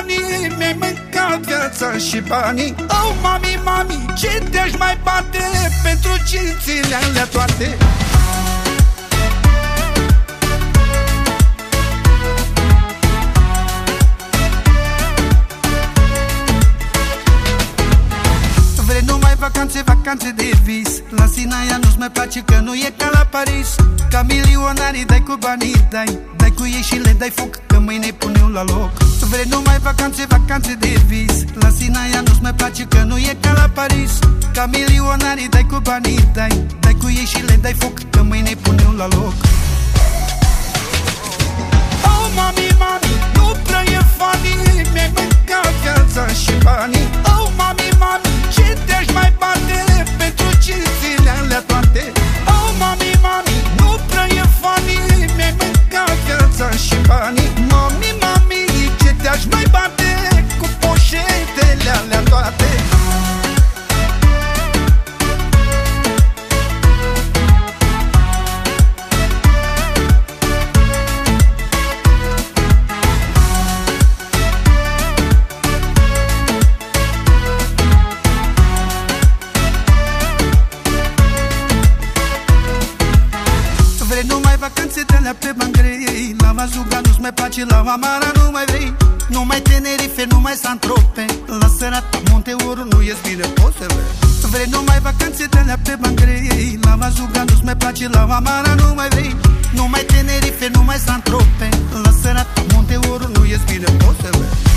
fanii Mi-ai mâncat viața și banii. Oh, mami, mami, ce te-aș mai bate Pentru cințile alea toate? Vrei numai vacanțe, vacanțe de vis. La Sinaia nu-ți mai place că nu e ca la Paris. Ca milionarii dai cu banii, dai Dai cu ei și le dai foc, că mâine pun eu la loc Vrei numai vacanțe, vacanțe de vis. La Sinaia nu-ți mai place că nu e ca la Paris. Ca milionarii dai cu banii, dai Dai cu ei și le dai foc, că mâine pun eu la loc Vrei numai vacanțe de alea pe Bangrei La Vazuga nu-ți mai place, la Amara nu mai vrei. Numai Tenerife, numai Santrope La Sărata, Monte Oro, nu ies bine pozele Vrei numai vacanțe de alea pe Bangrei La Vazuga nu-ți mai place, la Amara nu mai vrei. Numai Tenerife, numai Santrope La Sărata, Monte Oro, nu ies bine pozele